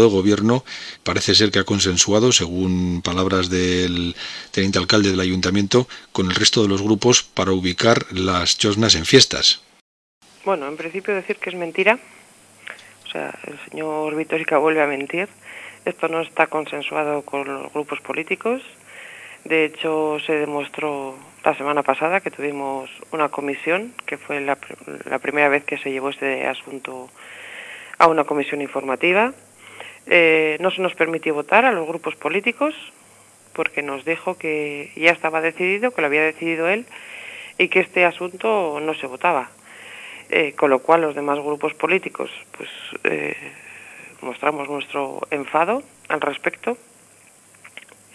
de gobierno parece ser que ha consensuado, según palabras del teniente alcalde del ayuntamiento, con el resto de los grupos para ubicar las chosnas en fiestas. Bueno, en principio decir que es mentira. O sea, el señor Vitorica vuelve a mentir. Esto no está consensuado con los grupos políticos. De hecho, se demostró la semana pasada que tuvimos una comisión, que fue la, la primera vez que se llevó este asunto a una comisión informativa eh, no se nos permitió votar a los grupos políticos porque nos dijo que ya estaba decidido, que lo había decidido él y que este asunto no se votaba. Eh, con lo cual los demás grupos políticos pues eh, mostramos nuestro enfado al respecto.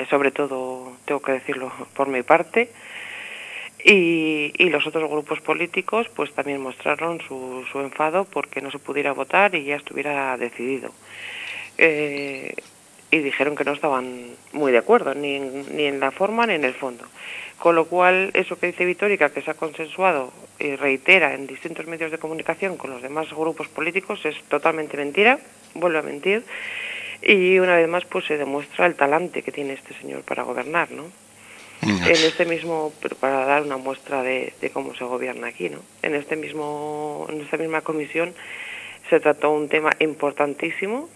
sobre todo tengo que decirlo por mi parte. Y, y, los otros grupos políticos pues también mostraron su, su enfado porque no se pudiera votar y ya estuviera decidido eh, y dijeron que no estaban muy de acuerdo, ni en, ni en la forma ni en el fondo. Con lo cual, eso que dice Vitórica, que se ha consensuado y reitera en distintos medios de comunicación con los demás grupos políticos, es totalmente mentira, vuelve a mentir, y una vez más pues se demuestra el talante que tiene este señor para gobernar, ¿no? En este mismo, para dar una muestra de, de, cómo se gobierna aquí, ¿no? En este mismo, en esta misma comisión se trató un tema importantísimo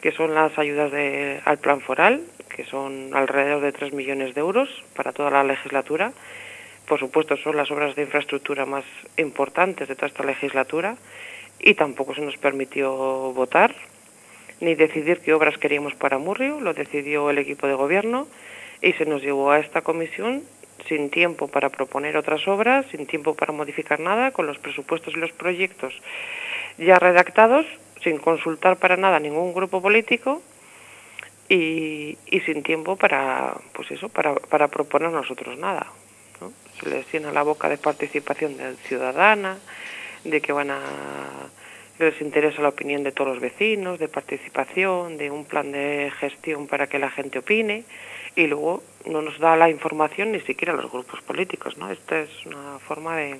que son las ayudas de, al plan foral, que son alrededor de 3 millones de euros para toda la legislatura. Por supuesto, son las obras de infraestructura más importantes de toda esta legislatura y tampoco se nos permitió votar ni decidir qué obras queríamos para Murrio, lo decidió el equipo de gobierno y se nos llevó a esta comisión sin tiempo para proponer otras obras, sin tiempo para modificar nada, con los presupuestos y los proyectos ya redactados sin consultar para nada ningún grupo político y, y sin tiempo para, pues eso, para, para proponer nosotros nada. ¿no? Se les llena la boca de participación ciudadana, de que van a les interesa la opinión de todos los vecinos, de participación, de un plan de gestión para que la gente opine y luego no nos da la información ni siquiera los grupos políticos, ¿no? Esta es una forma de,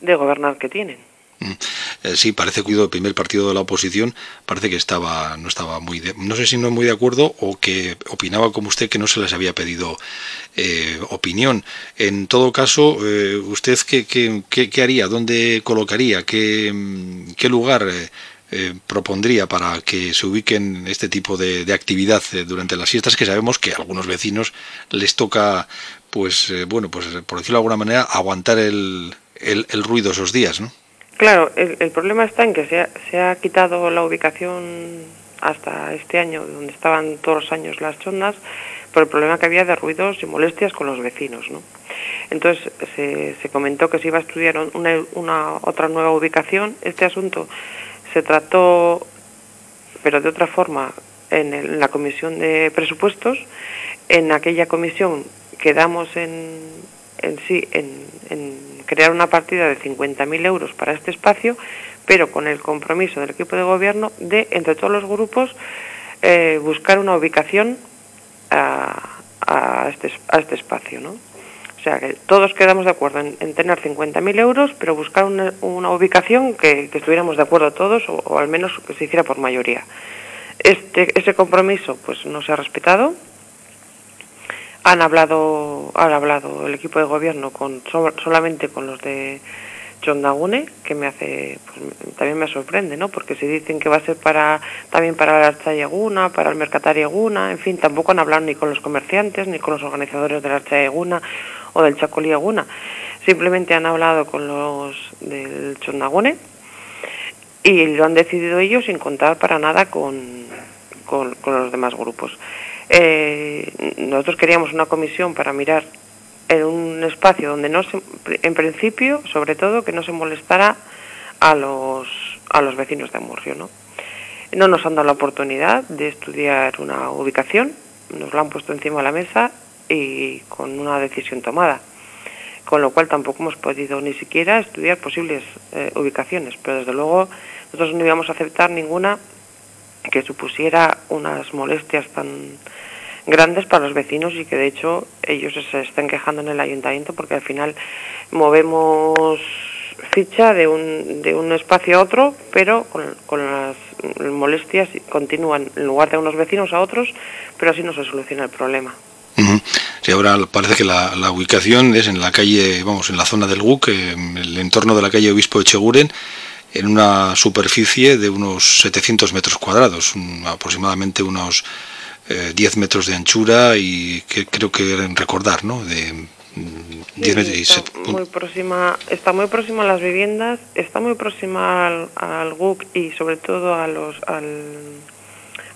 de gobernar que tienen. Mm. Eh, sí, parece que el primer partido de la oposición parece que estaba no estaba muy de, no sé si no muy de acuerdo o que opinaba como usted que no se les había pedido eh, opinión. En todo caso, eh, ¿usted qué, qué, qué, haría? ¿Dónde colocaría? ¿Qué, qué lugar propondría para que se ubiquen este tipo de, actividad durante las fiestas que sabemos que a algunos vecinos les toca, pues bueno, pues por decirlo de alguna manera, aguantar el, el, el ruido esos días, ¿no? Claro, el, el, problema está en que se ha, se ha quitado la ubicación hasta este año, donde estaban todos los años las chondas, por el problema que había de ruidos y molestias con los vecinos. ¿no? Entonces se, se comentó que se iba a estudiar una, una otra nueva ubicación. Este asunto se trató, pero de otra forma, en, el, en la comisión de presupuestos. En aquella comisión quedamos en, en sí en, en crear una partida de 50.000 euros para este espacio, pero con el compromiso del equipo de gobierno de, entre todos los grupos, eh, buscar una ubicación a, a, este, a este espacio, ¿no? O sea, que todos quedamos de acuerdo en, en tener 50.000 euros, pero buscar una, una ubicación que, estuviéramos de acuerdo todos, o, o, al menos que se hiciera por mayoría. Este, ese compromiso pues no se ha respetado, han hablado, han hablado el equipo de gobierno con solamente con los de Chondagune, que me hace, pues, también me sorprende, ¿no? Porque se dicen que va a ser para también para la Archayeguna, para el Mercatarieguna, en fin, tampoco han hablado ni con los comerciantes, ni con los organizadores de la Archayeguna o del Chacolíaguna. Simplemente han hablado con los del Chondagune y lo han decidido ellos sin contar para nada con, con los demás grupos. Eh, nosotros queríamos una comisión para mirar en un espacio donde no se, en principio, sobre todo, que no se molestara a los, a los vecinos de Murrio, ¿no? No nos han dado la oportunidad de estudiar una ubicación, nos la han puesto encima de la mesa y con una decisión tomada, con lo cual tampoco hemos podido ni siquiera estudiar posibles eh, ubicaciones, pero desde luego nosotros no íbamos a aceptar ninguna que supusiera unas molestias tan grandes para los vecinos y que de hecho ellos se están quejando en el ayuntamiento porque al final movemos ficha de un, de un espacio a otro, pero con, con las molestias continúan en lugar de unos vecinos a otros, pero así no se soluciona el problema. Sí, ahora parece que la, ubicación es en la calle, vamos, en la zona del GUC, en el entorno de la calle Obispo de Cheguren, en una superficie de unos 700 metros cuadrados, aproximadamente unos 10 eh, metros de anchura y que creo que recordar, ¿no? De, 10 metros está, muy próxima, está muy próxima a las viviendas, está muy próxima al, al GUC y sobre todo a los, al,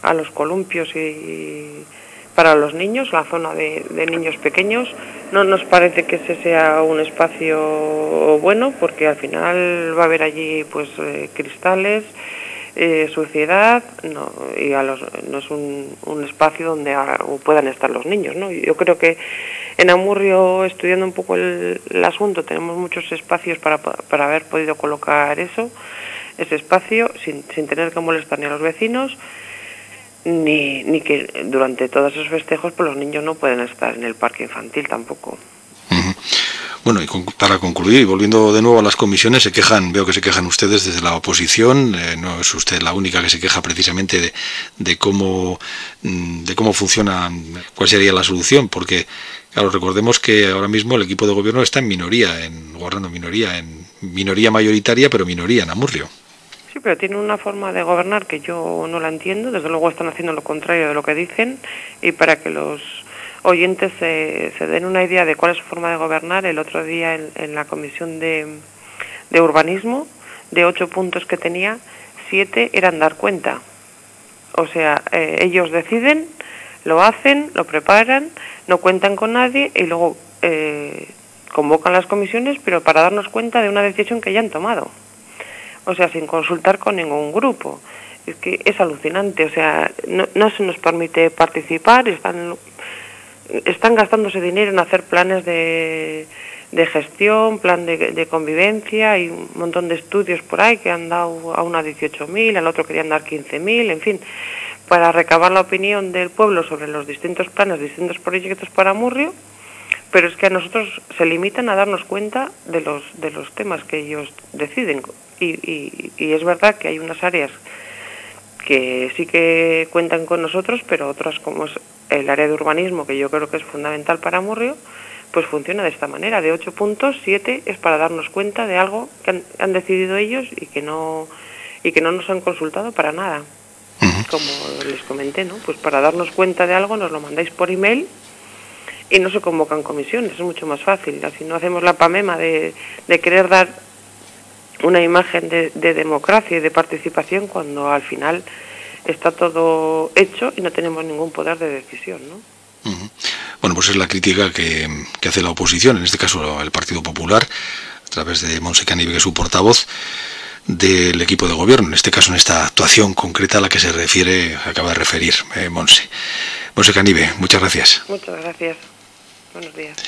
a los columpios y para los niños, la zona de, niños pequeños. No nos parece que ese sea un espacio bueno porque al final va a haber allí pues eh, cristales, eh, suciedad no, y a los, no es un, un espacio donde puedan estar los niños. ¿no? Yo creo que en Amurrio, estudiando un poco el, el asunto, tenemos muchos espacios para, para haber podido colocar eso, ese espacio, sin, sin tener que molestar ni a los vecinos ni, ni que durante todos esos festejos pues los niños no pueden estar en el parque infantil tampoco. Bueno, y para concluir, y volviendo de nuevo a las comisiones, se quejan, veo que se quejan ustedes desde la oposición, eh, no es usted la única que se queja precisamente de, cómo, mm, de cómo funciona, cuál sería la solución, porque, claro, recordemos que ahora mismo el equipo de gobierno está en minoría, en gobernando minoría, en minoría mayoritaria, pero minoría en Amurrio. Sí, pero tienen una forma de gobernar que yo no la entiendo. Desde luego están haciendo lo contrario de lo que dicen. Y para que los oyentes se, se den una idea de cuál es su forma de gobernar, el otro día en, la comisión de, urbanismo, de ocho puntos que tenía, siete eran dar cuenta. O sea, eh, ellos deciden, lo hacen, lo preparan, no cuentan con nadie y luego eh, convocan las comisiones, pero para darnos cuenta de una decisión que ya han tomado o sea, sin consultar con ningún grupo. Es que es alucinante, o sea, no, no se nos permite participar, están, están gastándose dinero en hacer planes de, de gestión, plan de, de, convivencia, y un montón de estudios por ahí que han dado a una 18.000, al otro querían dar 15.000, en fin, para recabar la opinión del pueblo sobre los distintos planes, distintos proyectos para Murrio, pero es que a nosotros se limitan a darnos cuenta de los, de los temas que ellos deciden. Y, y, es verdad que hay unas áreas que sí que cuentan con nosotros, pero otras como es el área de urbanismo, que yo creo que es fundamental para Murrio, pues funciona de esta manera. De ocho puntos, siete es para darnos cuenta de algo que han, han decidido ellos y que no y que no nos han consultado para nada. Como les comenté, ¿no? Pues para darnos cuenta de algo nos lo mandáis por email y no se convocan comisiones, es mucho más fácil. Así no hacemos la pamema de, de querer dar una imagen de, de, democracia y de participación cuando al final está todo hecho y no tenemos ningún poder de decisión, ¿no? Uh -huh. Bueno, pues es la crítica que, que, hace la oposición, en este caso el Partido Popular, a través de Monse Canive, que es su portavoz del equipo de gobierno, en este caso en esta actuación concreta a la que se refiere, acaba de referir eh, Monse. Monse Canive, muchas gracias. Muchas gracias. Buenos días.